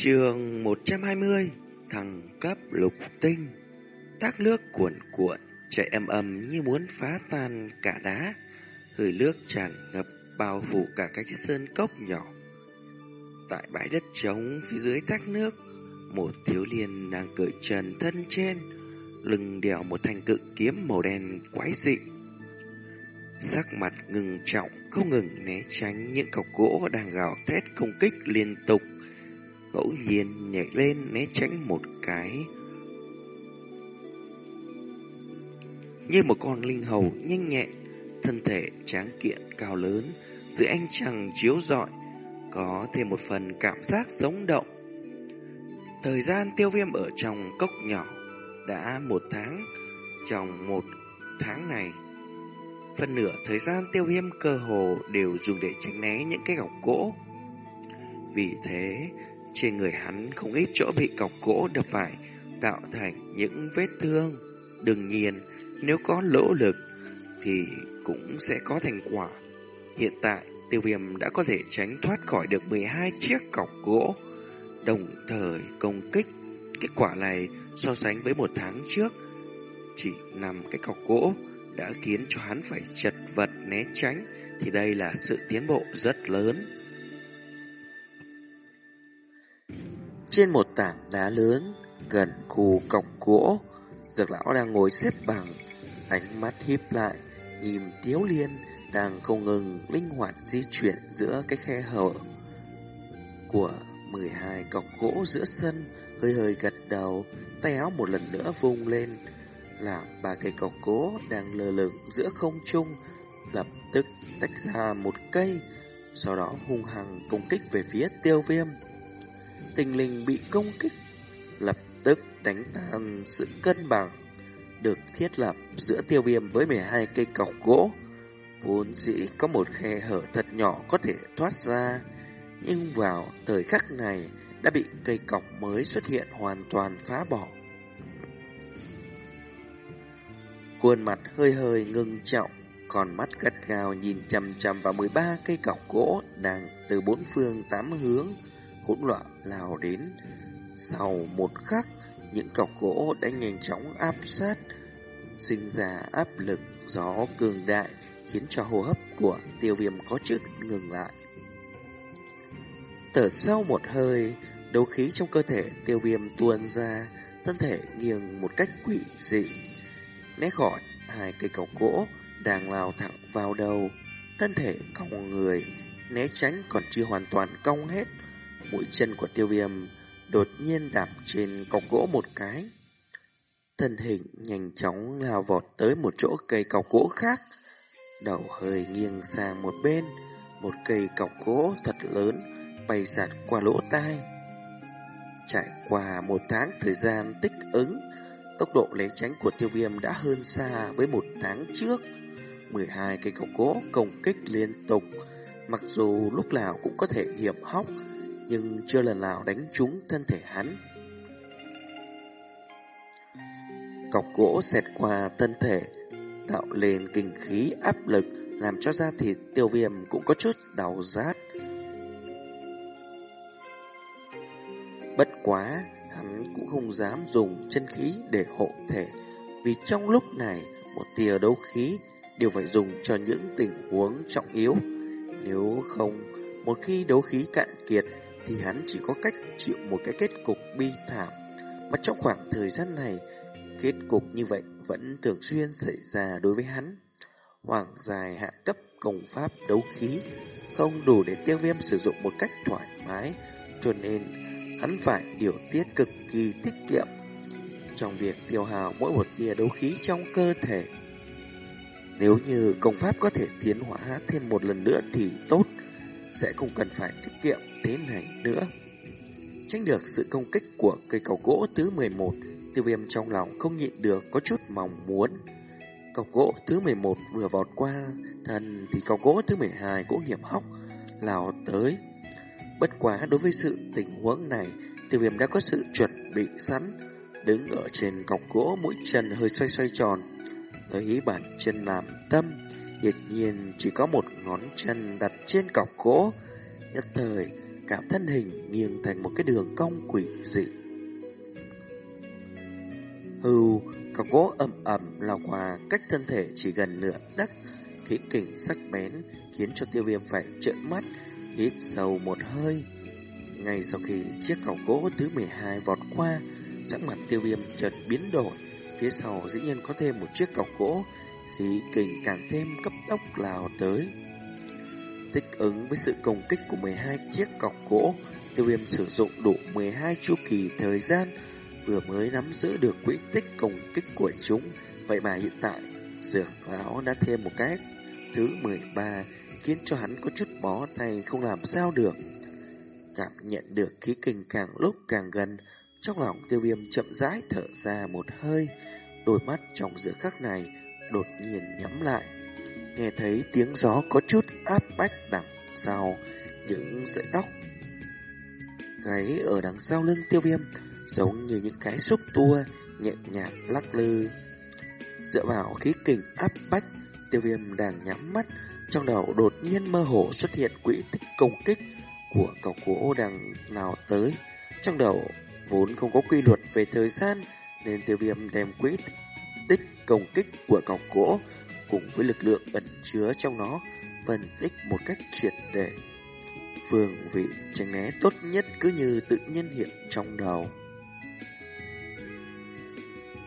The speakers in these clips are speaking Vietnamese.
Trường 120 Thằng cấp lục tinh. Thác nước cuộn cuộn, Chạy âm âm như muốn phá tan cả đá. Hơi nước tràn ngập Bao phủ cả cái sơn cốc nhỏ. Tại bãi đất trống Phía dưới thác nước, Một thiếu niên đang cởi trần thân trên, Lưng đèo một thanh cự kiếm màu đen quái dị. Sắc mặt ngừng trọng, Không ngừng né tránh những cọc gỗ đang gào thét công kích liên tục ngẫu nhiên nhảy lên né tránh một cái. Như một con linh hầu nhanh nhẹn, thân thể tráng kiện cao lớn, dưới ánh trăng chiếu rọi, có thêm một phần cảm giác sống động. Thời gian tiêu viêm ở trong cốc nhỏ đã một tháng, trong một tháng này, phần nửa thời gian tiêu viêm cơ hồ đều dùng để tránh né những cái gọc gỗ. Vì thế, trên người hắn không ít chỗ bị cọc gỗ đập phải, tạo thành những vết thương. Đương nhiên, nếu có lỗ lực thì cũng sẽ có thành quả. Hiện tại, tiêu viêm đã có thể tránh thoát khỏi được 12 chiếc cọc gỗ, đồng thời công kích. Kết quả này so sánh với một tháng trước, chỉ nằm cái cọc gỗ đã khiến cho hắn phải chật vật né tránh, thì đây là sự tiến bộ rất lớn. Trên một tảng đá lớn, gần khu cọc gỗ, dược lão đang ngồi xếp bằng, ánh mắt híp lại, nhìn Tiếu Liên đang không ngừng linh hoạt di chuyển giữa cái khe hở của 12 cọc gỗ giữa sân, hơi hơi gật đầu, tay áo một lần nữa vung lên, làm ba cây cọc gỗ đang lơ lửng giữa không trung, lập tức tách ra một cây, sau đó hung hăng công kích về phía tiêu viêm tinh linh bị công kích, lập tức đánh tan sự cân bằng được thiết lập giữa tiêu viêm với 12 cây cọc gỗ. Vốn dĩ có một khe hở thật nhỏ có thể thoát ra, nhưng vào thời khắc này đã bị cây cọc mới xuất hiện hoàn toàn phá bỏ. Khuôn mặt hơi hơi ngưng trọng, còn mắt gắt gao nhìn chằm chằm vào 13 cây cọc gỗ đang từ bốn phương tám hướng hỗn loạn lao đến. Sau một khắc, những cọc gỗ đã nhanh chóng áp sát, sinh ra áp lực gió cường đại khiến cho hô hấp của tiêu viêm có chút ngừng lại. Thở sau một hơi, đấu khí trong cơ thể tiêu viêm tuôn ra, thân thể nghiêng một cách quỷ dị. Né khỏi hai cây cọc gỗ đang lao thẳng vào đầu, thân thể cong người, né tránh còn chưa hoàn toàn cong hết, mũi chân của tiêu viêm đột nhiên đạp trên cọc gỗ một cái. Thân hình nhanh chóng lao vọt tới một chỗ cây cọc gỗ khác, đầu hơi nghiêng sang một bên, một cây cọc gỗ thật lớn bay giạt qua lỗ tai. Trải qua một tháng thời gian tích ứng, tốc độ lấy tránh của tiêu viêm đã hơn xa với một tháng trước. 12 cây cọc gỗ công kích liên tục, mặc dù lúc nào cũng có thể hiểm hóc, nhưng chưa lần nào đánh trúng thân thể hắn. Cọc gỗ xẹt qua thân thể, tạo lên kinh khí áp lực, làm cho da thịt tiêu viêm cũng có chút đau rát. Bất quá, hắn cũng không dám dùng chân khí để hộ thể, vì trong lúc này, một tia đấu khí đều phải dùng cho những tình huống trọng yếu. Nếu không, một khi đấu khí cạn kiệt, thì hắn chỉ có cách chịu một cái kết cục bi thảm. Mà trong khoảng thời gian này, kết cục như vậy vẫn thường xuyên xảy ra đối với hắn. Hoàng dài hạ cấp công pháp đấu khí không đủ để tiêu viêm sử dụng một cách thoải mái, cho nên hắn phải điều tiết cực kỳ tiết kiệm trong việc tiêu hào mỗi một tia đấu khí trong cơ thể. Nếu như công pháp có thể tiến hóa thêm một lần nữa thì tốt, sẽ không cần phải tiết kiệm thế này nữa. Tránh được sự công kích của cây cầu gỗ thứ 11, tiêu viêm trong lòng không nhịn được có chút mong muốn. Cầu gỗ thứ 11 vừa vọt qua thân thì cầu gỗ thứ 12 cũng hiểm hóc, lao tới. Bất quá đối với sự tình huống này, tiêu viêm đã có sự chuẩn bị sẵn, đứng ở trên cọc gỗ mũi chân hơi xoay xoay tròn, lấy bàn chân làm tâm, hiển nhiên chỉ có một ngón chân đặt trên cọc gỗ, nhất thời cả thân hình nghiêng thành một cái đường cong quỷ dị. Hưu, cọc gỗ ẩm ẩm lao qua cách thân thể chỉ gần nửa đất, khí kình sắc bén khiến cho tiêu viêm phải trợn mắt, hít sâu một hơi. Ngay sau khi chiếc cọc gỗ thứ 12 vọt qua, sắc mặt tiêu viêm chợt biến đổi, phía sau dĩ nhiên có thêm một chiếc cọc gỗ, khí kình càng thêm cấp tốc lao tới. Thích ứng với sự công kích của 12 chiếc cọc gỗ, tiêu viêm sử dụng đủ 12 chu kỳ thời gian, vừa mới nắm giữ được quỹ tích công kích của chúng. Vậy mà hiện tại, dược lão đã thêm một cái thứ 13, khiến cho hắn có chút bó tay không làm sao được. Cảm nhận được khí kình càng lúc càng gần, trong lòng tiêu viêm chậm rãi thở ra một hơi, đôi mắt trong giữa khắc này đột nhiên nhắm lại. Nghe thấy tiếng gió có chút áp bách đằng sau những sợi tóc gáy ở đằng sau lưng tiêu viêm giống như những cái xúc tua nhẹ nhàng lắc lư. Dựa vào khí kình áp bách, tiêu viêm đang nhắm mắt, trong đầu đột nhiên mơ hồ xuất hiện quỹ tích công kích của cọc gỗ đang nào tới. Trong đầu vốn không có quy luật về thời gian, nên tiêu viêm đem quỹ tích công kích của cọc gỗ cùng với lực lượng ẩn chứa trong nó phân tích một cách triệt để. Phương vị tránh né tốt nhất cứ như tự nhiên hiện trong đầu.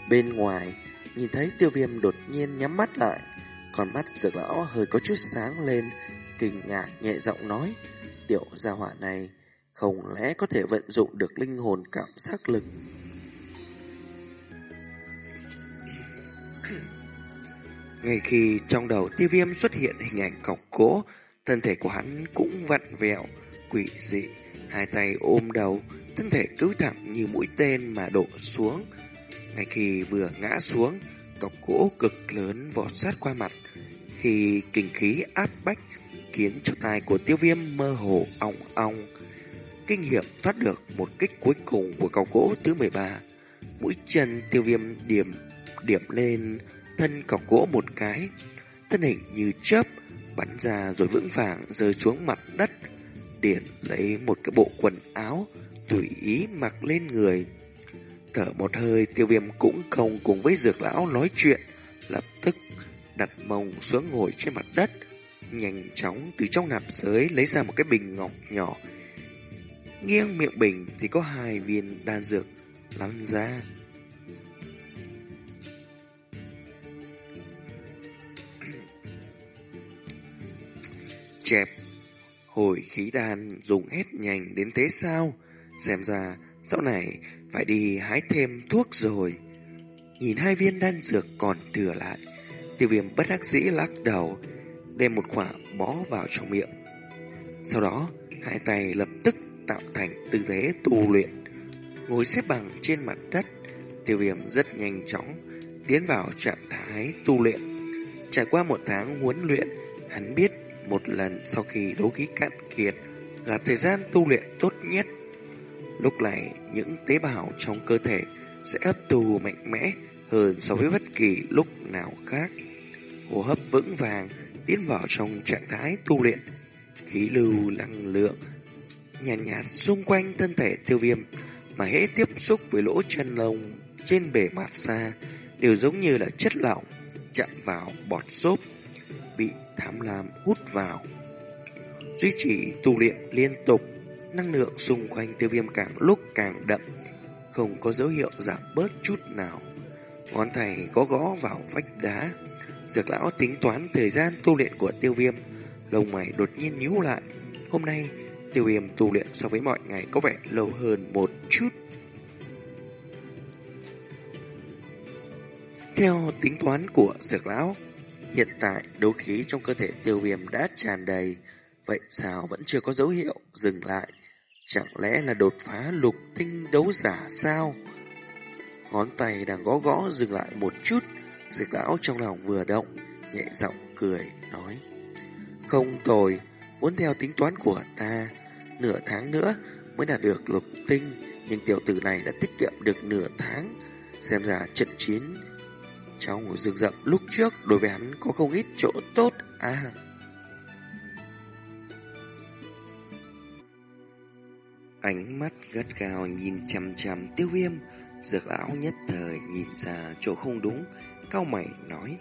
Bên ngoài, nhìn thấy tiêu viêm đột nhiên nhắm mắt lại, còn mắt dược lão hơi có chút sáng lên, kinh ngạc nhẹ giọng nói, tiểu gia hỏa này không lẽ có thể vận dụng được linh hồn cảm giác lực. Ngay khi trong đầu tiêu viêm xuất hiện hình ảnh cọc gỗ, thân thể của hắn cũng vặn vẹo, quỷ dị, hai tay ôm đầu, thân thể cứ thẳng như mũi tên mà đổ xuống. Ngay khi vừa ngã xuống, cọc gỗ cực lớn vọt sát qua mặt, khi kinh khí áp bách khiến cho tai của tiêu viêm mơ hồ ong ong. Kinh hiểm thoát được một kích cuối cùng của cọc gỗ thứ 13. Mũi chân tiêu viêm điểm điểm lên thân cọc gỗ một cái, thân hình như chớp bắn ra rồi vững vàng rơi xuống mặt đất, điển lấy một cái bộ quần áo tùy ý mặc lên người. Thở một hơi, tiêu viêm cũng không cùng với dược lão nói chuyện, lập tức đặt mông xuống ngồi trên mặt đất, nhanh chóng từ trong nạp giới lấy ra một cái bình ngọc nhỏ. Nghiêng miệng bình thì có hai viên đan dược lăn ra. Chẹp, hồi khí đan dùng hết nhanh đến thế sao? Xem ra, sau này phải đi hái thêm thuốc rồi. Nhìn hai viên đan dược còn thừa lại, tiêu viêm bất đắc dĩ lắc đầu, đem một quả bó vào trong miệng. Sau đó, hai tay lập tức tạo thành tư thế tu luyện. Ngồi xếp bằng trên mặt đất, tiêu viêm rất nhanh chóng tiến vào trạng thái tu luyện. Trải qua một tháng huấn luyện, hắn biết một lần sau khi đấu khí cạn kiệt là thời gian tu luyện tốt nhất. Lúc này, những tế bào trong cơ thể sẽ hấp thu mạnh mẽ hơn so với bất kỳ lúc nào khác. Hô hấp vững vàng tiến vào trong trạng thái tu luyện, khí lưu năng lượng nhàn nhạt, nhạt xung quanh thân thể tiêu viêm mà hễ tiếp xúc với lỗ chân lông trên bề mặt xa đều giống như là chất lỏng chạm vào bọt xốp bị tham lam hút vào. Duy trì tu luyện liên tục, năng lượng xung quanh tiêu viêm càng lúc càng đậm, không có dấu hiệu giảm bớt chút nào. Ngón tay có gõ vào vách đá. Dược lão tính toán thời gian tu luyện của tiêu viêm, lông mày đột nhiên nhíu lại. Hôm nay, tiêu viêm tu luyện so với mọi ngày có vẻ lâu hơn một chút. Theo tính toán của dược lão, Hiện tại đấu khí trong cơ thể tiêu viêm đã tràn đầy, vậy sao vẫn chưa có dấu hiệu dừng lại? Chẳng lẽ là đột phá lục tinh đấu giả sao? Ngón tay đang gõ gõ dừng lại một chút, dịch lão trong lòng vừa động, nhẹ giọng cười, nói. Không tồi, muốn theo tính toán của ta, nửa tháng nữa mới đạt được lục tinh, nhưng tiểu tử này đã tiết kiệm được nửa tháng. Xem ra trận chiến trong rừng rậm lúc trước đối với hắn có không ít chỗ tốt à. Ánh mắt gắt gao nhìn chằm chằm tiêu viêm, dược lão nhất thời nhìn ra chỗ không đúng, cao mày nói.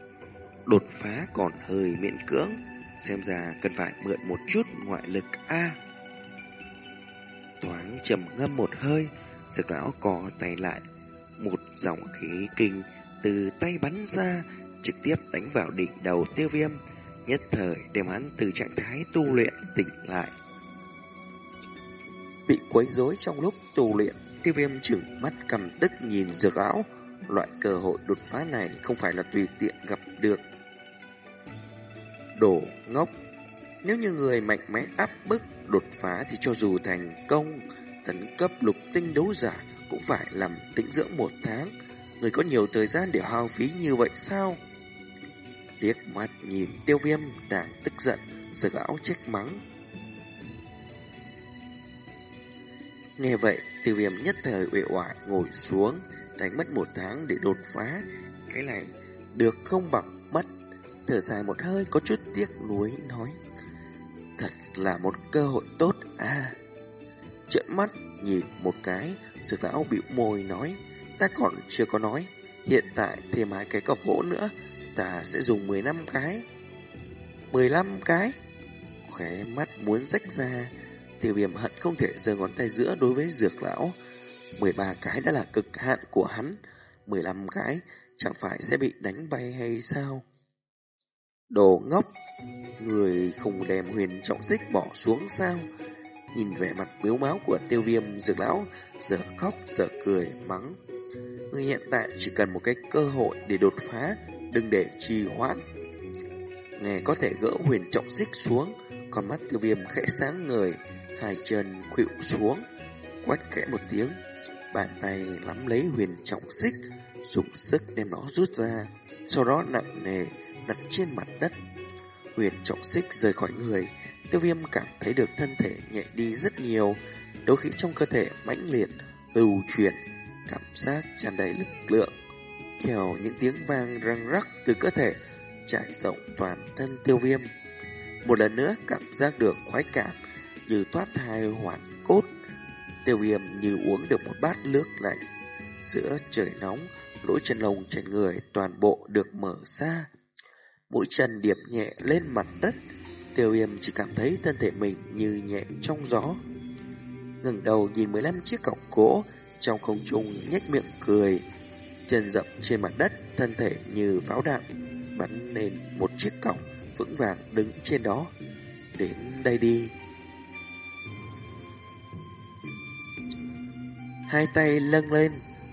Đột phá còn hơi miễn cưỡng, xem ra cần phải mượn một chút ngoại lực A. Thoáng trầm ngâm một hơi, dược lão co tay lại, một dòng khí kinh từ tay bắn ra, trực tiếp đánh vào đỉnh đầu tiêu viêm, nhất thời đem hắn từ trạng thái tu luyện tỉnh lại. Bị quấy rối trong lúc tu luyện, tiêu viêm chừng mắt cầm tức nhìn dược lão, loại cơ hội đột phá này không phải là tùy tiện gặp được. đổ ngốc Nếu như người mạnh mẽ áp bức đột phá thì cho dù thành công, tấn cấp lục tinh đấu giả cũng phải làm tĩnh dưỡng một tháng. Người có nhiều thời gian để hao phí như vậy sao? Liếc mắt nhìn tiêu viêm đang tức giận, dược áo trách mắng. Nghe vậy, tiêu viêm nhất thời uể oải ngồi xuống, đánh mất một tháng để đột phá. Cái này được không bằng mất. Thở dài một hơi có chút tiếc nuối nói. Thật là một cơ hội tốt à. Trợn mắt nhìn một cái, sự lão bĩu môi nói. Ta còn chưa có nói. Hiện tại thêm hai cái cọc gỗ nữa ta sẽ dùng 15 cái. 15 cái? Khóe mắt muốn rách ra, tiêu viêm hận không thể giơ ngón tay giữa đối với dược lão. 13 cái đã là cực hạn của hắn, 15 cái chẳng phải sẽ bị đánh bay hay sao? Đồ ngốc, người không đem huyền trọng xích bỏ xuống sao? Nhìn vẻ mặt biếu máu của tiêu viêm dược lão, giờ khóc giờ cười mắng. Người hiện tại chỉ cần một cái cơ hội để đột phá, đừng để trì hoãn. Nghe có thể gỡ huyền trọng xích xuống, con mắt tiêu viêm khẽ sáng người, hai chân khuỵu xuống, quát khẽ một tiếng, bàn tay nắm lấy huyền trọng xích, dùng sức đem nó rút ra, sau đó nặng nề đặt trên mặt đất. Huyền trọng xích rời khỏi người, tiêu viêm cảm thấy được thân thể nhẹ đi rất nhiều, đôi khí trong cơ thể mãnh liệt, lưu chuyển, cảm giác tràn đầy lực lượng theo những tiếng vang răng rắc từ cơ thể trải rộng toàn thân tiêu viêm. Một lần nữa cảm giác được khoái cảm như thoát thai hoàn cốt. Tiêu viêm như uống được một bát nước lạnh. Giữa trời nóng, lỗ chân lông trên người toàn bộ được mở ra. Mũi chân điệp nhẹ lên mặt đất. Tiêu viêm chỉ cảm thấy thân thể mình như nhẹ trong gió. ngẩng đầu nhìn 15 chiếc cọc gỗ trong không trung nhếch miệng cười chân dậm trên mặt đất, thân thể như pháo đạn, bắn lên một chiếc cọc vững vàng đứng trên đó. Đến đây đi. Hai tay lâng lên,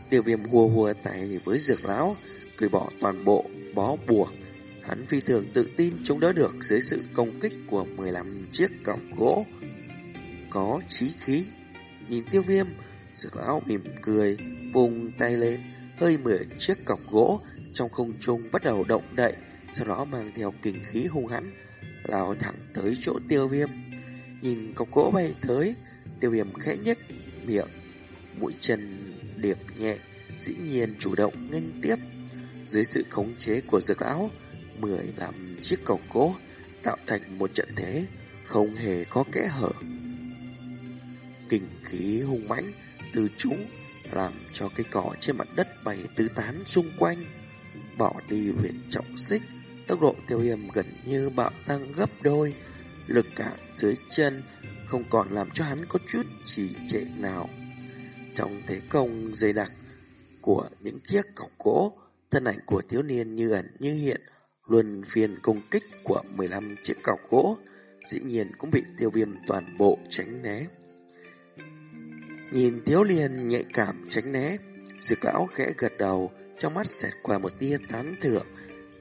tiêu viêm hùa hùa tay với dược lão, cười bỏ toàn bộ bó buộc. Hắn phi thường tự tin chống đỡ được dưới sự công kích của 15 chiếc cọc gỗ. Có chí khí. Nhìn tiêu viêm, dược lão mỉm cười, vùng tay lên, hơi mười chiếc cọc gỗ trong không trung bắt đầu động đậy, sau đó mang theo kình khí hung hãn, lao thẳng tới chỗ tiêu viêm. Nhìn cọc gỗ bay tới, tiêu viêm khẽ nhếch miệng, mũi chân điệp nhẹ, dĩ nhiên chủ động nghênh tiếp. Dưới sự khống chế của dược lão, mười làm chiếc cọc gỗ tạo thành một trận thế không hề có kẽ hở. Kình khí hung mãnh từ chúng làm cho cây cỏ trên mặt đất bay tứ tán xung quanh. Bỏ đi huyền trọng xích, tốc độ tiêu viêm gần như bạo tăng gấp đôi, lực cản dưới chân không còn làm cho hắn có chút trì trệ nào. Trong thế công dày đặc của những chiếc cọc gỗ, thân ảnh của thiếu niên như ẩn như hiện, luân phiên công kích của 15 chiếc cọc gỗ, dĩ nhiên cũng bị tiêu viêm toàn bộ tránh né. Nhìn thiếu liền nhạy cảm tránh né, dược lão khẽ gật đầu, trong mắt xẹt qua một tia tán thưởng.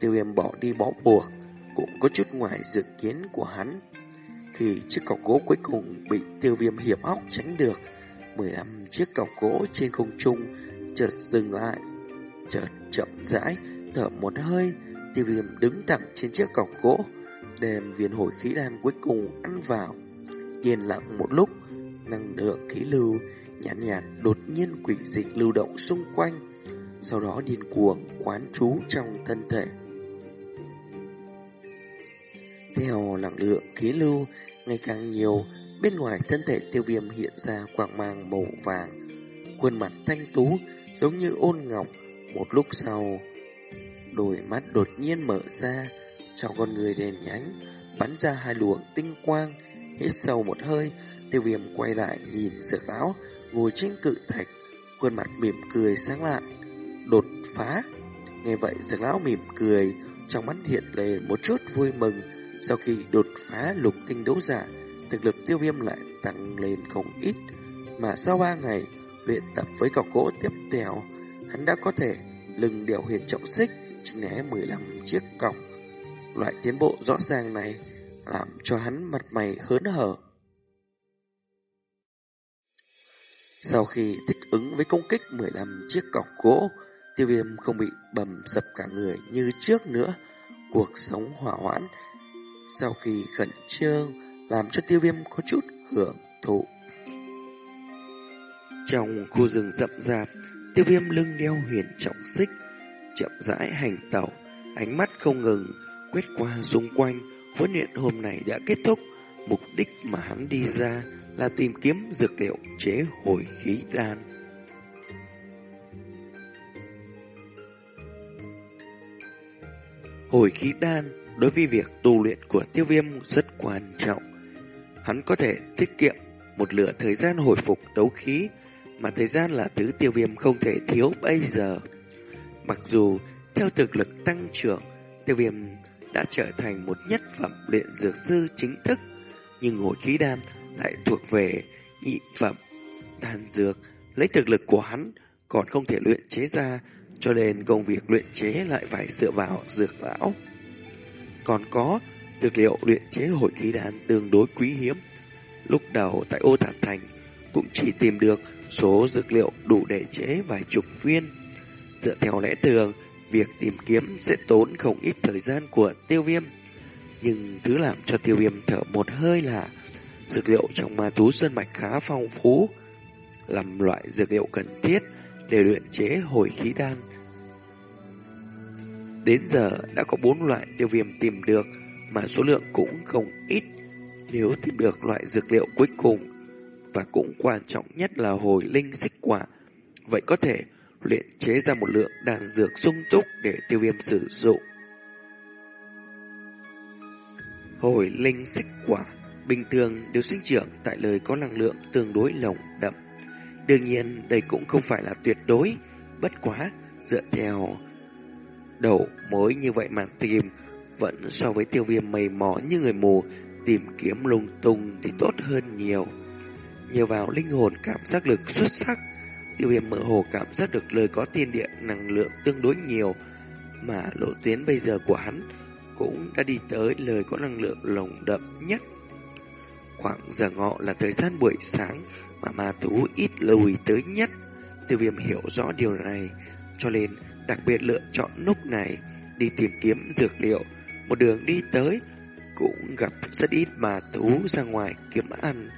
Tiêu viêm bỏ đi bó buộc, cũng có chút ngoài dự kiến của hắn. Khi chiếc cọc gỗ cuối cùng bị tiêu viêm hiểm óc tránh được, 15 chiếc cọc gỗ trên không trung chợt dừng lại, chợt chậm rãi, thở một hơi, tiêu viêm đứng thẳng trên chiếc cọc gỗ, đem viên hồi khí đan cuối cùng ăn vào. Yên lặng một lúc, năng lượng khí lưu nhãn nhạt, đột nhiên quỷ dị lưu động xung quanh, sau đó điên cuồng quán trú trong thân thể. Theo năng lượng khí lưu ngày càng nhiều, Bên ngoài thân thể tiêu viêm hiện ra quang mang màu vàng, khuôn mặt thanh tú giống như ôn ngọc. Một lúc sau, đôi mắt đột nhiên mở ra, trong con người đèn nhánh, bắn ra hai luồng tinh quang. Hít sâu một hơi, tiêu viêm quay lại nhìn dược lão, ngồi trên cự thạch, khuôn mặt mỉm cười sáng lạ. Đột phá! Nghe vậy dược lão mỉm cười, trong mắt hiện lên một chút vui mừng. Sau khi đột phá lục tinh đấu giả, thực lực tiêu viêm lại tăng lên không ít. Mà sau ba ngày luyện tập với cọc gỗ tiếp theo, hắn đã có thể lừng đeo huyền trọng xích, chính né 15 chiếc cọc. Loại tiến bộ rõ ràng này làm cho hắn mặt mày hớn hở. Sau khi thích ứng với công kích 15 chiếc cọc gỗ, tiêu viêm không bị bầm sập cả người như trước nữa. Cuộc sống hỏa hoãn sau khi khẩn trương làm cho tiêu viêm có chút hưởng thụ. Trong khu rừng rậm rạp, tiêu viêm lưng đeo huyền trọng xích, chậm rãi hành tẩu, ánh mắt không ngừng, quét qua xung quanh, huấn luyện hôm nay đã kết thúc. Mục đích mà hắn đi ra là tìm kiếm dược liệu chế hồi khí đan. Hồi khí đan đối với việc tu luyện của tiêu viêm rất quan trọng. Hắn có thể tiết kiệm một lửa thời gian hồi phục đấu khí, mà thời gian là thứ tiêu viêm không thể thiếu bây giờ. Mặc dù theo thực lực tăng trưởng, tiêu viêm đã trở thành một nhất phẩm luyện dược sư chính thức, nhưng hồi khí đan lại thuộc về nhị phẩm đan dược, lấy thực lực của hắn còn không thể luyện chế ra, cho nên công việc luyện chế lại phải dựa vào dược lão. Còn có dược liệu luyện chế hồi khí đan tương đối quý hiếm. Lúc đầu tại ô thản thành cũng chỉ tìm được số dược liệu đủ để chế vài chục viên. Dựa theo lẽ thường, việc tìm kiếm sẽ tốn không ít thời gian của tiêu viêm. Nhưng thứ làm cho tiêu viêm thở một hơi là dược liệu trong ma thú sơn mạch khá phong phú, làm loại dược liệu cần thiết để luyện chế hồi khí đan. Đến giờ đã có bốn loại tiêu viêm tìm được mà số lượng cũng không ít. Nếu tìm được loại dược liệu cuối cùng và cũng quan trọng nhất là hồi linh xích quả, vậy có thể luyện chế ra một lượng đan dược sung túc để tiêu viêm sử dụng. Hồi linh xích quả bình thường đều sinh trưởng tại nơi có năng lượng tương đối lồng đậm. Đương nhiên đây cũng không phải là tuyệt đối, bất quá dựa theo đầu mối như vậy mà tìm vẫn so với tiêu viêm mây mò như người mù tìm kiếm lung tung thì tốt hơn nhiều. Nhờ vào linh hồn cảm giác lực xuất sắc, tiêu viêm mơ hồ cảm giác được lời có tiên địa năng lượng tương đối nhiều, mà lộ tuyến bây giờ của hắn cũng đã đi tới lời có năng lượng lồng đậm nhất. Khoảng giờ ngọ là thời gian buổi sáng mà ma thú ít lùi tới nhất. Tiêu viêm hiểu rõ điều này, cho nên đặc biệt lựa chọn lúc này đi tìm kiếm dược liệu. Một đường đi tới cũng gặp rất ít mà thú ra ngoài kiếm ăn.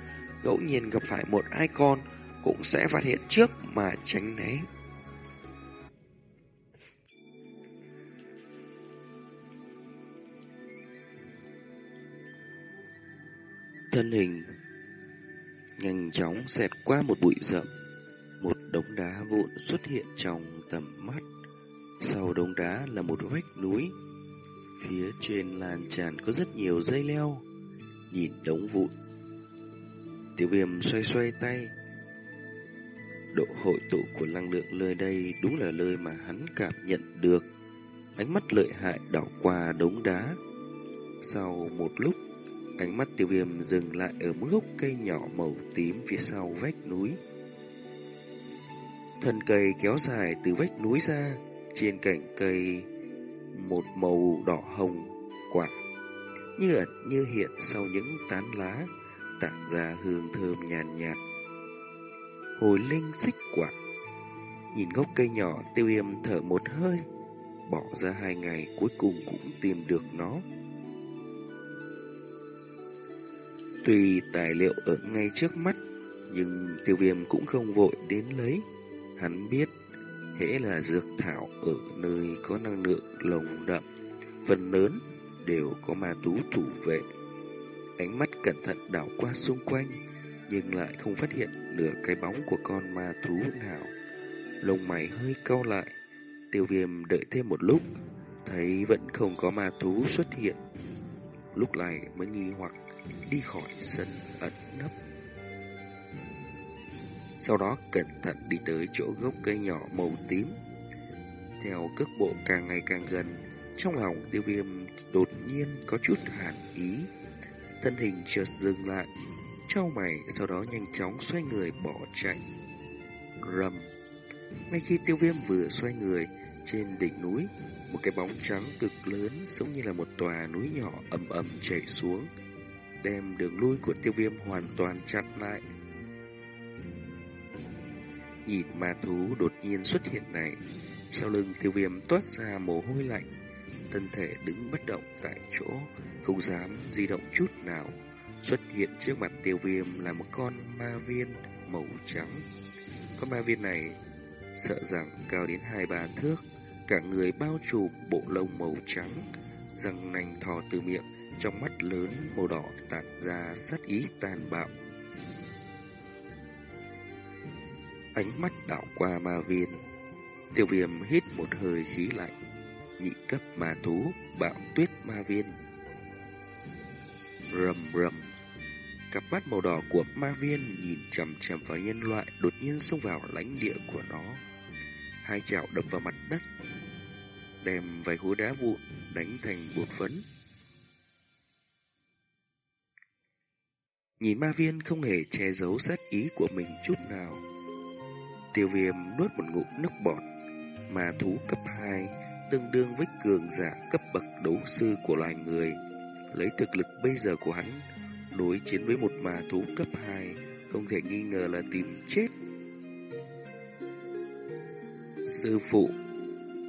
Ngẫu nhiên gặp phải một hai con cũng sẽ phát hiện trước mà tránh né. Thân hình nhanh chóng xẹt qua một bụi rậm, một đống đá vụn xuất hiện trong tầm mắt. Sau đống đá là một vách núi, phía trên lan tràn có rất nhiều dây leo. Nhìn đống vụn, tiểu viêm xoay xoay tay. Độ hội tụ của năng lượng nơi đây đúng là nơi mà hắn cảm nhận được. Ánh mắt lợi hại đảo qua đống đá. Sau một lúc, Ánh mắt tiêu viêm dừng lại ở một gốc cây nhỏ màu tím phía sau vách núi. Thân cây kéo dài từ vách núi ra, trên cành cây một màu đỏ hồng quả, như ẩn như hiện sau những tán lá, tản ra hương thơm nhàn nhạt, nhạt. Hồi linh xích quả, nhìn gốc cây nhỏ tiêu viêm thở một hơi, bỏ ra hai ngày cuối cùng cũng tìm được nó. Tuy tài liệu ở ngay trước mắt, nhưng tiêu viêm cũng không vội đến lấy. Hắn biết, hễ là dược thảo ở nơi có năng lượng lồng đậm, phần lớn đều có ma tú thủ vệ. Ánh mắt cẩn thận đảo qua xung quanh, nhưng lại không phát hiện nửa cái bóng của con ma thú nào. Lông mày hơi cau lại, tiêu viêm đợi thêm một lúc, thấy vẫn không có ma thú xuất hiện. Lúc này mới nghi hoặc đi khỏi sân ẩn nấp. Sau đó cẩn thận đi tới chỗ gốc cây nhỏ màu tím. Theo cước bộ càng ngày càng gần, trong lòng tiêu viêm đột nhiên có chút hàn ý. Thân hình chợt dừng lại, trao mày sau đó nhanh chóng xoay người bỏ chạy. Rầm. Ngay khi tiêu viêm vừa xoay người, trên đỉnh núi, một cái bóng trắng cực lớn giống như là một tòa núi nhỏ ầm ầm chảy xuống, đem đường lui của tiêu viêm hoàn toàn chặn lại. Nhìn ma thú đột nhiên xuất hiện này, sau lưng tiêu viêm toát ra mồ hôi lạnh, thân thể đứng bất động tại chỗ, không dám di động chút nào. Xuất hiện trước mặt tiêu viêm là một con ma viên màu trắng. Con ma viên này sợ rằng cao đến hai ba thước, cả người bao trùm bộ lông màu trắng, răng nanh thò từ miệng, trong mắt lớn màu đỏ tản ra sát ý tàn bạo. Ánh mắt đảo qua ma viên, tiêu viêm hít một hơi khí lạnh, nhị cấp ma thú, bạo tuyết ma viên. Rầm rầm, cặp mắt màu đỏ của ma viên nhìn chằm chằm vào nhân loại đột nhiên xông vào lãnh địa của nó. Hai chảo đập vào mặt đất, đem vài khối đá vụn đánh thành bột phấn. Nhìn ma viên không hề che giấu sát ý của mình chút nào. Tiêu viêm nuốt một ngụm nước bọt, ma thú cấp 2 tương đương với cường giả cấp bậc đấu sư của loài người. Lấy thực lực bây giờ của hắn, đối chiến với một ma thú cấp 2, không thể nghi ngờ là tìm chết. Sư phụ,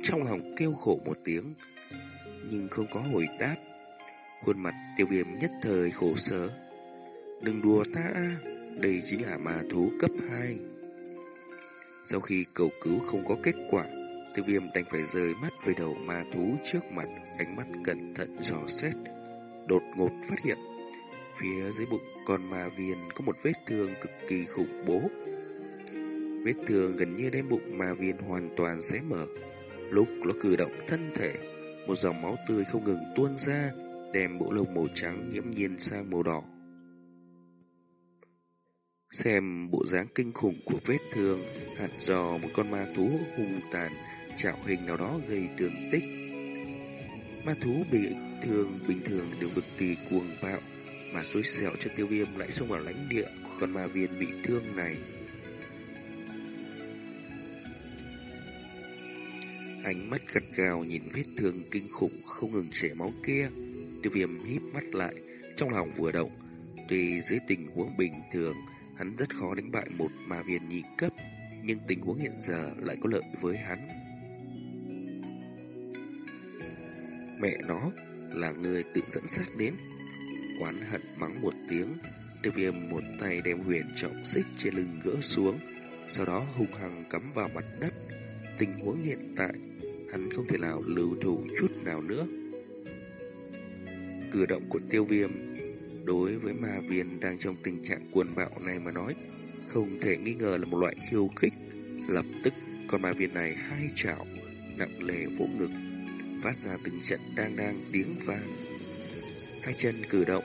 trong lòng kêu khổ một tiếng, nhưng không có hồi đáp. Khuôn mặt tiêu viêm nhất thời khổ sở. Đừng đùa ta, đây chính là ma thú cấp 2. Sau khi cầu cứu không có kết quả, tiêu viêm đành phải rời mắt về đầu ma thú trước mặt, ánh mắt cẩn thận dò xét. Đột ngột phát hiện, phía dưới bụng con ma viên có một vết thương cực kỳ khủng bố. Vết thương gần như đem bụng ma viên hoàn toàn xé mở. Lúc nó cử động thân thể, một dòng máu tươi không ngừng tuôn ra, đem bộ lông màu trắng nhiễm nhiên sang màu đỏ. Xem bộ dáng kinh khủng của vết thương, hạt dò một con ma thú hung tàn, trạo hình nào đó gây thương tích. Ma thú bị thương bình thường đều cực kỳ cuồng bạo, mà suối xẻo cho tiêu viêm lại xông vào lãnh địa của con ma viên bị thương này. Ánh mắt gắt gào nhìn vết thương kinh khủng không ngừng chảy máu kia, tiêu viêm híp mắt lại, trong lòng vừa động. Tuy dưới tình huống bình thường, hắn rất khó đánh bại một ma viên nhị cấp, nhưng tình huống hiện giờ lại có lợi với hắn. Mẹ nó là người tự dẫn xác đến. quán hận mắng một tiếng, tiêu viêm một tay đem huyền trọng xích trên lưng gỡ xuống, sau đó hung hăng cắm vào mặt đất. Tình huống hiện tại, hắn không thể nào lưu thủ chút nào nữa. Cử động của tiêu viêm đối với ma viên đang trong tình trạng cuồng bạo này mà nói, không thể nghi ngờ là một loại khiêu khích. Lập tức, con ma viên này hai chảo, nặng lề vỗ ngực, phát ra từng trận đang đang tiếng vang. Hai chân cử động,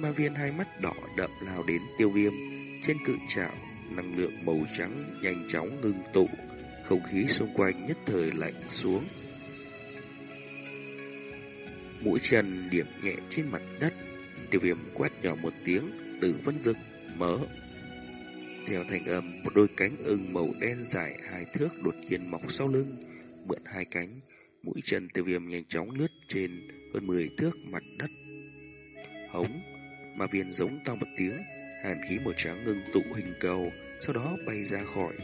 ma viên hai mắt đỏ đậm lao đến tiêu viêm, trên cự chảo, năng lượng màu trắng nhanh chóng ngưng tụ, không khí xung quanh nhất thời lạnh xuống. Mũi chân điểm nhẹ trên mặt đất, tiêu viêm quét nhỏ một tiếng, từ vân rực, mở. Theo thành âm, một đôi cánh ưng màu đen dài hai thước đột nhiên mọc sau lưng, mượn hai cánh, mũi chân tiêu viêm nhanh chóng lướt trên hơn 10 thước mặt đất. Hống, mà viên giống to một tiếng, hàn khí màu trắng ngưng tụ hình cầu, sau đó bay ra khỏi,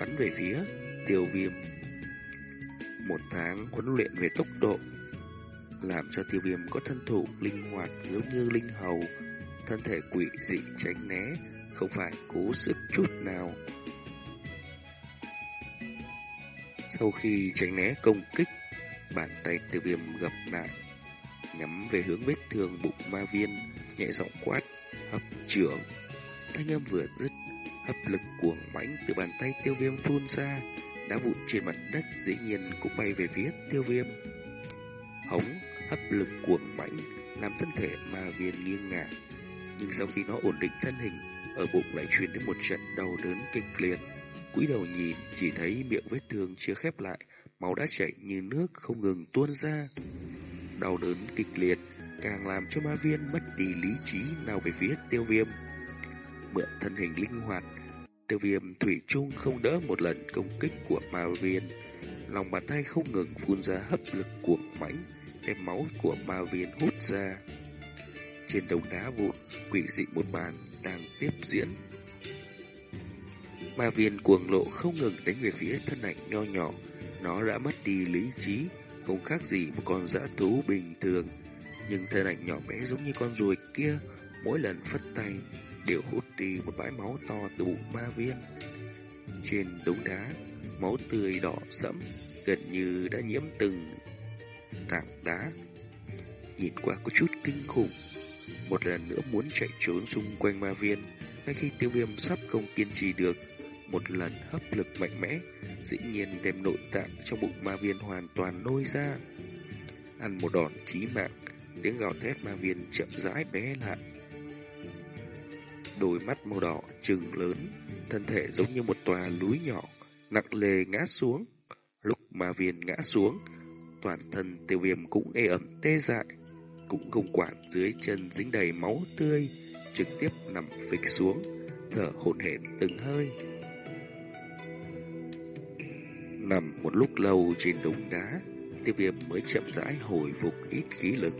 bắn về phía tiêu viêm. Một tháng huấn luyện về tốc độ, làm cho tiêu viêm có thân thủ linh hoạt giống như linh hầu, thân thể quỷ dị tránh né, không phải cố sức chút nào. Sau khi tránh né công kích, bàn tay tiêu viêm gập lại. nhắm về hướng vết thương bụng ma viên, nhẹ giọng quát, hấp trưởng. Thanh âm vừa dứt, hấp lực cuồng mãnh từ bàn tay tiêu viêm phun ra, đá vụn trên mặt đất dĩ nhiên cũng bay về phía tiêu viêm. Hống, hấp lực cuồng mạnh làm thân thể ma viên nghiêng ngả. Nhưng sau khi nó ổn định thân hình, ở bụng lại truyền đến một trận đau đớn kinh liệt. cúi đầu nhìn, chỉ thấy miệng vết thương chưa khép lại, máu đã chảy như nước không ngừng tuôn ra. Đau đớn kịch liệt, càng làm cho ma viên mất đi lý trí nào về phía tiêu viêm. Mượn thân hình linh hoạt, tiêu viêm thủy chung không đỡ một lần công kích của ma viên. Lòng bàn tay không ngừng phun ra hấp lực cuồng mãnh, đem máu của ma viên hút ra. Trên đống đá vụn, quỷ dị một màn đang tiếp diễn. Ma viên cuồng lộ không ngừng đánh về phía thân ảnh nho nhỏ, nó đã mất đi lý trí, không khác gì một con dã thú bình thường. Nhưng thân ảnh nhỏ bé giống như con ruồi kia, mỗi lần phất tay đều hút đi một bãi máu to từ bụng ma viên. Trên đống đá, máu tươi đỏ sẫm, gần như đã nhiễm từng tảng đá. Nhìn qua có chút kinh khủng. Một lần nữa muốn chạy trốn xung quanh ma viên, ngay khi tiêu viêm sắp không kiên trì được, một lần hấp lực mạnh mẽ, dĩ nhiên đem nội tạng trong bụng ma viên hoàn toàn nôi ra. Ăn một đòn chí mạng, tiếng gào thét ma viên chậm rãi bé lại. Đôi mắt màu đỏ trừng lớn, thân thể giống như một tòa núi nhỏ, nặng lề ngã xuống. Lúc ma viên ngã xuống, toàn thân tiêu viêm cũng ê ẩm tê dại, cũng không quản dưới chân dính đầy máu tươi, trực tiếp nằm phịch xuống, thở hổn hển từng hơi. Nằm một lúc lâu trên đống đá, tiêu viêm mới chậm rãi hồi phục ít khí lực,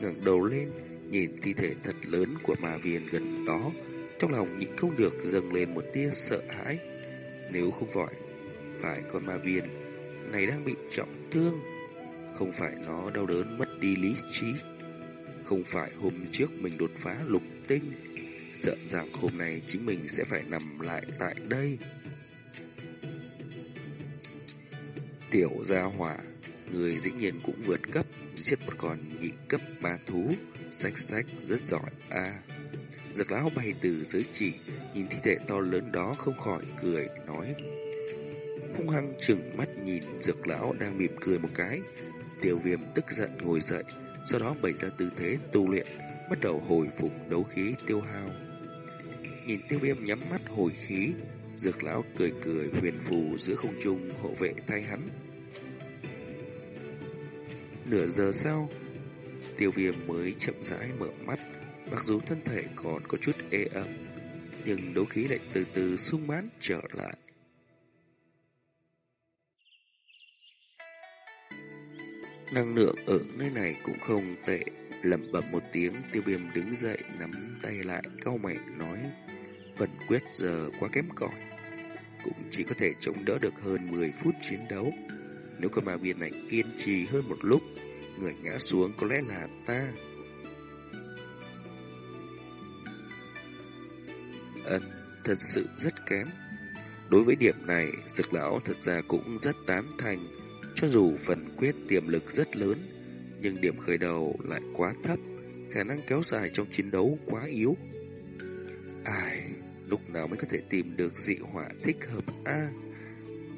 ngẩng đầu lên, nhìn thi thể thật lớn của ma viên gần đó, trong lòng nhịn không được dâng lên một tia sợ hãi. Nếu không vội phải con ma viên này đang bị trọng thương, không phải nó đau đớn mất đi lý trí, không phải hôm trước mình đột phá lục tinh, sợ rằng hôm nay chính mình sẽ phải nằm lại tại đây. Tiểu gia hỏa, người dĩ nhiên cũng vượt cấp, giết một con nhị cấp ma thú, sách sách rất giỏi a. À, Giật lão bay từ dưới chỉ, nhìn thi thể to lớn đó không khỏi cười, nói. Hung hăng chừng mắt nhìn dược lão đang mỉm cười một cái. Tiêu viêm tức giận ngồi dậy, sau đó bày ra tư thế tu luyện, bắt đầu hồi phục đấu khí tiêu hao. Nhìn tiêu viêm nhắm mắt hồi khí, Dược lão cười cười huyền phù giữa không trung hộ vệ thay hắn. Nửa giờ sau, tiêu viêm mới chậm rãi mở mắt, mặc dù thân thể còn có chút ê ẩm, nhưng đấu khí lại từ từ sung mãn trở lại. Năng lượng ở nơi này cũng không tệ, lẩm bẩm một tiếng, tiêu viêm đứng dậy nắm tay lại, cau mày nói, phần quyết giờ quá kém cỏi cũng chỉ có thể chống đỡ được hơn 10 phút chiến đấu. Nếu con ma viên này kiên trì hơn một lúc, người ngã xuống có lẽ là ta. Ấn, thật sự rất kém. Đối với điểm này, dực lão thật ra cũng rất tán thành, cho dù phần quyết tiềm lực rất lớn, nhưng điểm khởi đầu lại quá thấp, khả năng kéo dài trong chiến đấu quá yếu. Ai, lúc nào mới có thể tìm được dị hỏa thích hợp a?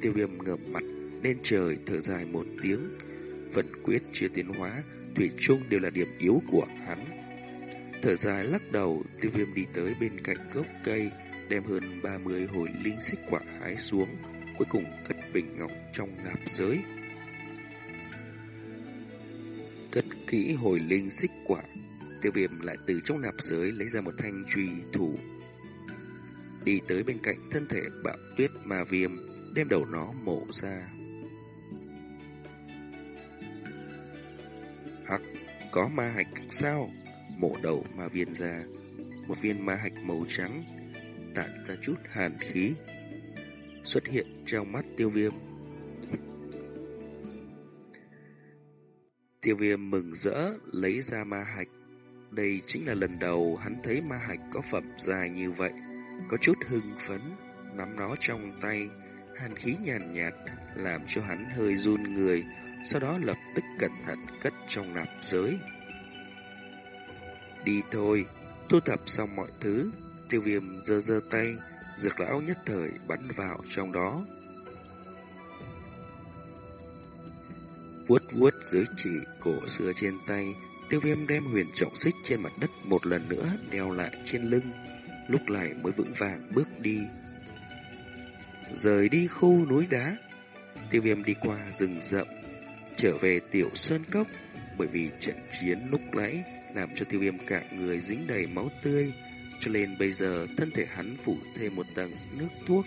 Tiêu viêm ngập mặt lên trời thở dài một tiếng. Vận quyết chưa tiến hóa thủy chung đều là điểm yếu của hắn. Thở dài lắc đầu tiêu viêm đi tới bên cạnh gốc cây đem hơn 30 hồi linh xích quả hái xuống cuối cùng cất bình ngọc trong nạp giới cất kỹ hồi linh xích quả tiêu viêm lại từ trong nạp giới lấy ra một thanh truy thủ đi tới bên cạnh thân thể bạo tuyết ma viêm, đem đầu nó mổ ra. Hắc, có ma hạch sao? Mổ đầu ma viên ra, một viên ma hạch màu trắng, tản ra chút hàn khí, xuất hiện trong mắt tiêu viêm. Tiêu viêm mừng rỡ lấy ra ma hạch. Đây chính là lần đầu hắn thấy ma hạch có phẩm dài như vậy có chút hưng phấn, nắm nó trong tay, hàn khí nhàn nhạt, làm cho hắn hơi run người, sau đó lập tức cẩn thận cất trong nạp giới. Đi thôi, thu thập xong mọi thứ, tiêu viêm giơ giơ tay, dược lão nhất thời bắn vào trong đó. Vuốt vuốt dưới chỉ cổ xưa trên tay, tiêu viêm đem huyền trọng xích trên mặt đất một lần nữa đeo lại trên lưng, lúc này mới vững vàng bước đi. Rời đi khu núi đá, tiêu viêm đi qua rừng rậm, trở về tiểu sơn cốc, bởi vì trận chiến lúc nãy làm cho tiêu viêm cả người dính đầy máu tươi, cho nên bây giờ thân thể hắn phủ thêm một tầng nước thuốc.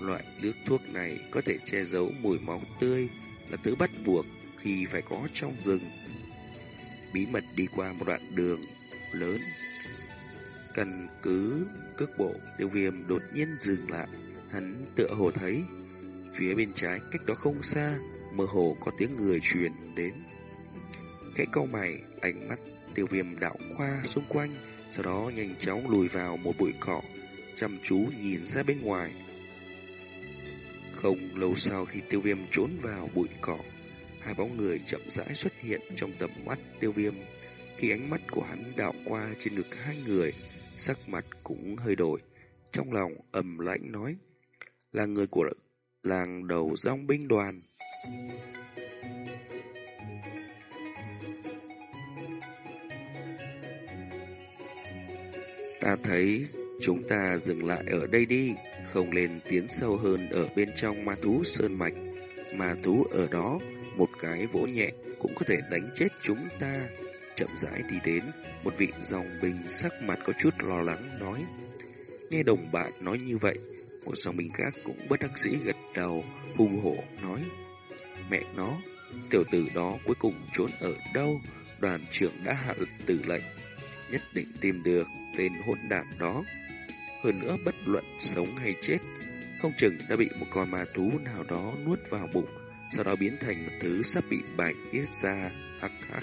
Loại nước thuốc này có thể che giấu mùi máu tươi, là thứ bắt buộc khi phải có trong rừng. Bí mật đi qua một đoạn đường lớn. Căn cứ cước bộ tiêu viêm đột nhiên dừng lại. Hắn tựa hồ thấy, phía bên trái cách đó không xa, mơ hồ có tiếng người truyền đến. Cái câu mày, ánh mắt tiêu viêm đảo qua xung quanh, sau đó nhanh chóng lùi vào một bụi cỏ, chăm chú nhìn ra bên ngoài không lâu sau khi tiêu viêm trốn vào bụi cỏ, hai bóng người chậm rãi xuất hiện trong tầm mắt tiêu viêm. Khi ánh mắt của hắn đảo qua trên ngực hai người, sắc mặt cũng hơi đổi. Trong lòng ầm lãnh nói, là người của làng đầu dòng binh đoàn. Ta thấy chúng ta dừng lại ở đây đi không lên tiến sâu hơn ở bên trong ma thú sơn mạch. Ma thú ở đó, một cái vỗ nhẹ cũng có thể đánh chết chúng ta. Chậm rãi đi đến, một vị dòng bình sắc mặt có chút lo lắng nói. Nghe đồng bạn nói như vậy, một dòng bình khác cũng bất đắc sĩ gật đầu, hung hổ nói. Mẹ nó, tiểu tử đó cuối cùng trốn ở đâu? Đoàn trưởng đã hạ lực tử lệnh, nhất định tìm được tên hỗn đản đó. Hơn nữa bất luận sống hay chết, không chừng đã bị một con ma thú nào đó nuốt vào bụng, sau đó biến thành một thứ sắp bị bài tiết ra, hắc hắc.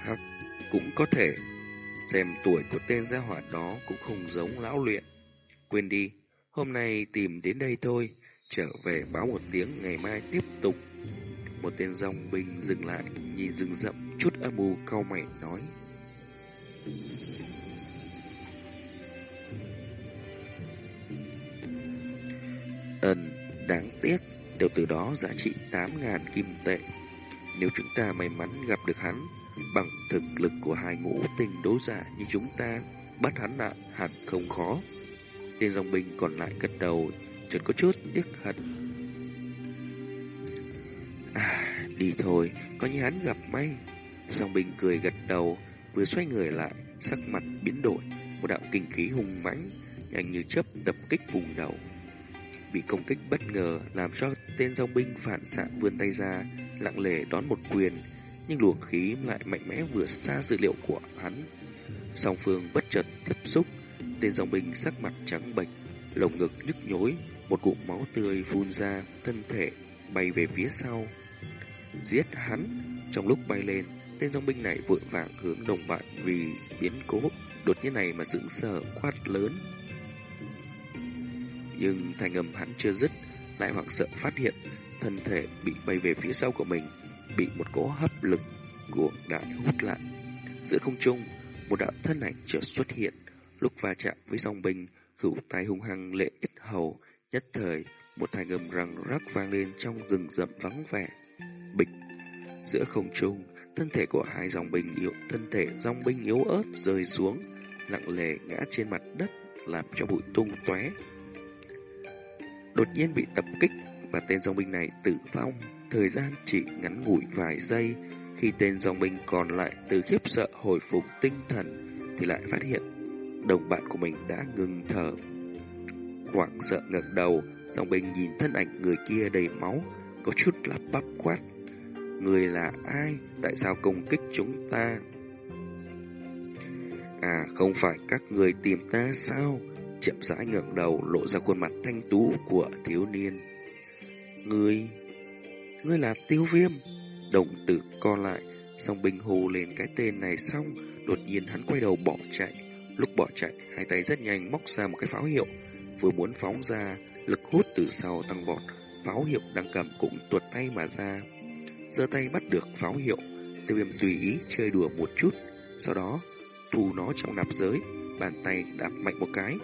Hắc cũng có thể, xem tuổi của tên gia hỏa đó cũng không giống lão luyện. Quên đi, hôm nay tìm đến đây thôi, trở về báo một tiếng ngày mai tiếp tục. Một tên dòng binh dừng lại, nhìn rừng rậm, chút âm u cau mày nói. Ân, đáng tiếc, đều từ đó giá trị 8.000 kim tệ. Nếu chúng ta may mắn gặp được hắn, bằng thực lực của hai ngũ tình đấu giả như chúng ta, bắt hắn lại hẳn không khó. Tên dòng binh còn lại gật đầu, chợt có chút tiếc hận. À, đi thôi, có như hắn gặp may. Dòng binh cười gật đầu, vừa xoay người lại, sắc mặt biến đổi, một đạo kinh khí hùng mãnh, nhanh như chớp tập kích vùng đầu bị công kích bất ngờ làm cho tên dòng binh phản xạ vươn tay ra, lặng lề đón một quyền, nhưng luồng khí lại mạnh mẽ vượt xa dữ liệu của hắn. Song phương bất chợt tiếp xúc, tên dòng binh sắc mặt trắng bệch, lồng ngực nhức nhối, một cụm máu tươi phun ra, thân thể bay về phía sau. Giết hắn, trong lúc bay lên, tên dòng binh này vội vàng hướng đồng bạn vì biến cố đột nhiên này mà sững sờ quát lớn nhưng thành âm hắn chưa dứt, lại hoảng sợ phát hiện thân thể bị bay về phía sau của mình, bị một cỗ hấp lực của đại hút lại. Giữa không trung, một đạo thân ảnh chợt xuất hiện, lúc va chạm với dòng binh, khửu tay hung hăng lệ ít hầu, nhất thời một thanh âm răng rắc vang lên trong rừng rậm vắng vẻ. Bịch, giữa không trung, thân thể của hai dòng binh yếu, thân thể dòng binh yếu ớt rơi xuống, lặng lề ngã trên mặt đất, làm cho bụi tung tóe đột nhiên bị tập kích và tên dòng binh này tử vong. Thời gian chỉ ngắn ngủi vài giây, khi tên dòng binh còn lại từ khiếp sợ hồi phục tinh thần thì lại phát hiện đồng bạn của mình đã ngừng thở. Hoảng sợ ngẩng đầu, dòng binh nhìn thân ảnh người kia đầy máu, có chút lắp bắp quát. Người là ai? Tại sao công kích chúng ta? À, không phải các người tìm ta sao? Chậm rãi ngẩng đầu lộ ra khuôn mặt thanh tú của thiếu niên. Ngươi, ngươi là tiêu viêm. Động tử co lại, song binh hô lên cái tên này xong, đột nhiên hắn quay đầu bỏ chạy. Lúc bỏ chạy, hai tay rất nhanh móc ra một cái pháo hiệu, vừa muốn phóng ra, lực hút từ sau tăng vọt, pháo hiệu đang cầm cũng tuột tay mà ra. giơ tay bắt được pháo hiệu, tiêu viêm tùy ý chơi đùa một chút, sau đó thu nó trong nạp giới, bàn tay đạp mạnh một cái,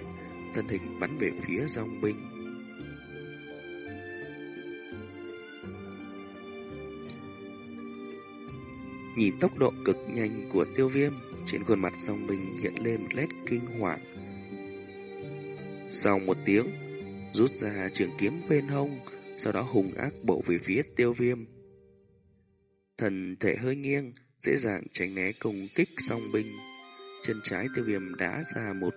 thân hình bắn về phía dòng binh. Nhìn tốc độ cực nhanh của tiêu viêm, trên khuôn mặt dòng binh hiện lên một nét kinh hoàng. Sau một tiếng, rút ra trường kiếm bên hông, sau đó hùng ác bộ về phía tiêu viêm. Thần thể hơi nghiêng, dễ dàng tránh né công kích song binh. Chân trái tiêu viêm đã ra một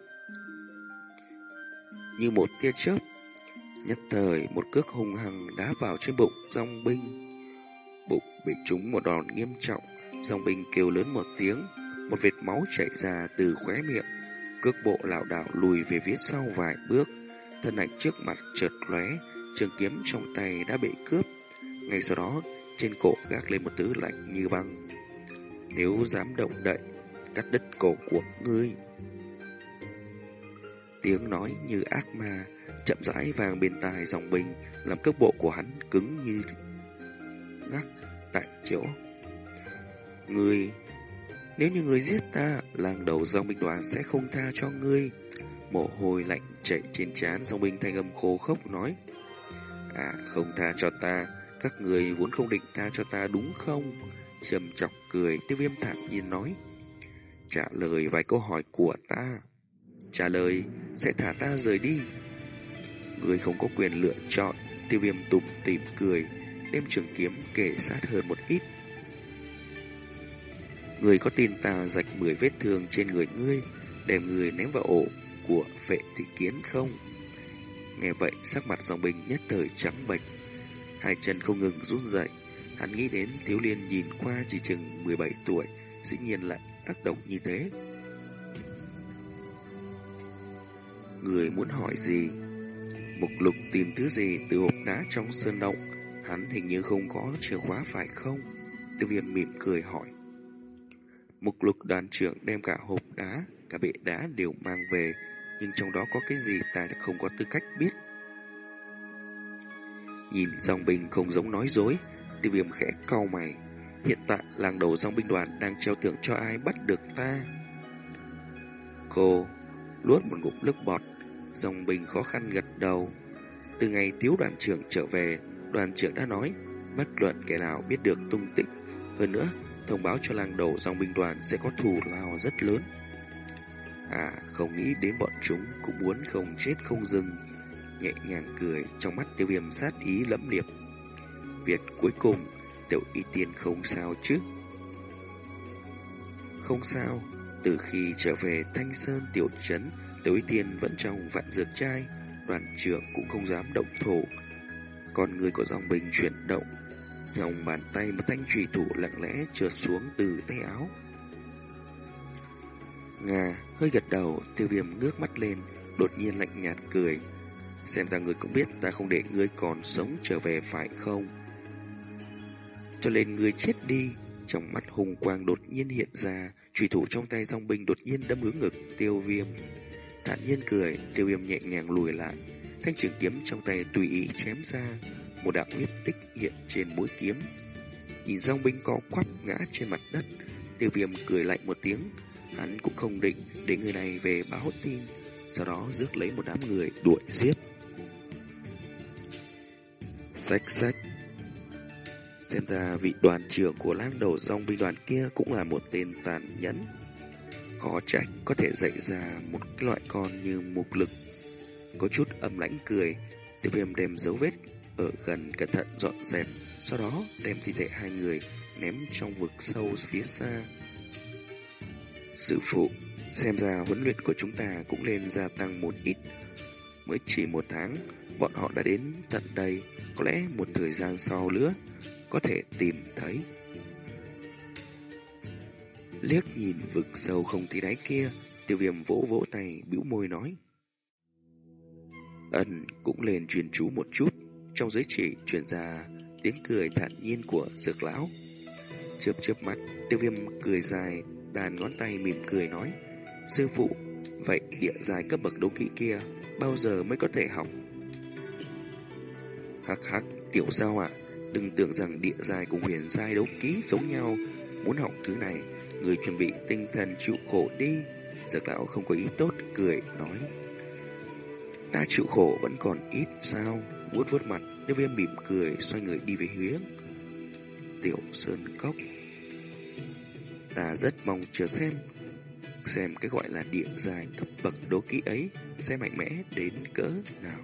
như một tia chớp. Nhất thời một cước hùng hằng đá vào trên bụng dòng binh. Bụng bị trúng một đòn nghiêm trọng, dòng binh kêu lớn một tiếng, một vệt máu chảy ra từ khóe miệng. Cước bộ lảo đảo lùi về phía sau vài bước, thân ảnh trước mặt chợt lóe, trường kiếm trong tay đã bị cướp. Ngay sau đó, trên cổ gác lên một thứ lạnh như băng. Nếu dám động đậy, cắt đứt cổ của ngươi. Tiếng nói như ác ma, chậm rãi vàng bên tai dòng bình, làm cước bộ của hắn cứng như ngắc tại chỗ. người nếu như người giết ta, làng đầu dòng binh đoàn sẽ không tha cho ngươi. Mồ hôi lạnh chảy trên trán dòng binh thanh âm khô khốc nói. À, không tha cho ta, các người vốn không định tha cho ta đúng không? Trầm chọc cười, tiêu viêm thản nhiên nói. Trả lời vài câu hỏi của ta. Trả lời, sẽ thả ta rời đi. Người không có quyền lựa chọn, tiêu viêm tụm tìm cười, đem trường kiếm kể sát hơn một ít. Người có tin ta rạch mười vết thương trên người ngươi, đem người ném vào ổ của vệ thị kiến không? Nghe vậy, sắc mặt dòng bình nhất thời trắng bệch, hai chân không ngừng run rẩy. Hắn nghĩ đến thiếu liên nhìn qua chỉ chừng 17 tuổi, dĩ nhiên lại tác động như thế. Người muốn hỏi gì? Mục lục tìm thứ gì từ hộp đá trong sơn động? Hắn hình như không có chìa khóa phải không? Tiêu viêm mỉm cười hỏi. Mục lục đoàn trưởng đem cả hộp đá, cả bệ đá đều mang về, nhưng trong đó có cái gì ta không có tư cách biết. Nhìn dòng binh không giống nói dối, tiêu viêm khẽ cau mày. Hiện tại làng đầu dòng binh đoàn đang treo tưởng cho ai bắt được ta. Cô luốt một ngụm nước bọt, dòng bình khó khăn gật đầu. Từ ngày thiếu đoàn trưởng trở về, đoàn trưởng đã nói, bất luận kẻ nào biết được tung tích. Hơn nữa, thông báo cho làng đầu dòng binh đoàn sẽ có thù lao rất lớn. À, không nghĩ đến bọn chúng cũng muốn không chết không dừng. Nhẹ nhàng cười, trong mắt tiêu viêm sát ý lẫm liệt. Việc cuối cùng, tiểu y tiên không sao chứ. Không sao, từ khi trở về Thanh Sơn tiểu trấn, tiểu tiên vẫn trong vạn dược trai, đoàn trưởng cũng không dám động thổ. Còn người của dòng bình chuyển động, trong bàn tay một thanh trùy thủ lặng lẽ trượt xuống từ tay áo. Nga hơi gật đầu, tiêu viêm ngước mắt lên, đột nhiên lạnh nhạt cười. Xem ra người cũng biết ta không để ngươi còn sống trở về phải không? Cho nên ngươi chết đi. Trong mắt hùng quang đột nhiên hiện ra, trùy thủ trong tay song binh đột nhiên đâm hướng ngực tiêu viêm. Thản nhiên cười, tiêu viêm nhẹ nhàng lùi lại. Thanh trường kiếm trong tay tùy ý chém ra, một đạo huyết tích hiện trên mũi kiếm. Nhìn dòng binh co quắp ngã trên mặt đất, tiêu viêm cười lạnh một tiếng, hắn cũng không định để người này về báo tin, sau đó rước lấy một đám người đuổi giết. Xách xách Xem ra vị đoàn trưởng của lang đầu dòng binh đoàn kia cũng là một tên tàn nhẫn. Có trách có thể dạy ra một loại con như mục lực. Có chút âm lãnh cười, tiêu viêm đem dấu vết ở gần cẩn thận dọn dẹp, sau đó đem thi thể hai người ném trong vực sâu phía xa. Sư phụ, xem ra huấn luyện của chúng ta cũng nên gia tăng một ít. Mới chỉ một tháng, bọn họ đã đến tận đây, có lẽ một thời gian sau nữa, có thể tìm thấy. Liếc nhìn vực sâu không thấy đáy kia, tiêu viêm vỗ vỗ tay, bĩu môi nói. Ân cũng lên truyền chú một chút, trong giới chỉ truyền ra tiếng cười thản nhiên của dược lão. Chớp chớp mắt, tiêu viêm cười dài, đàn ngón tay mỉm cười nói. Sư phụ, vậy địa dài cấp bậc đấu kỵ kia, bao giờ mới có thể học? Hắc hắc, tiểu sao ạ, đừng tưởng rằng địa dài cùng huyền giai đấu ký giống nhau, muốn học thứ này, người chuẩn bị tinh thần chịu khổ đi. Dược lão không có ý tốt, cười, nói. Ta chịu khổ vẫn còn ít sao? vuốt vuốt mặt, tiêu viêm mỉm cười, xoay người đi về hướng. Tiểu Sơn Cốc. Ta rất mong chờ xem, xem cái gọi là địa dài cấp bậc đố kỹ ấy sẽ mạnh mẽ đến cỡ nào.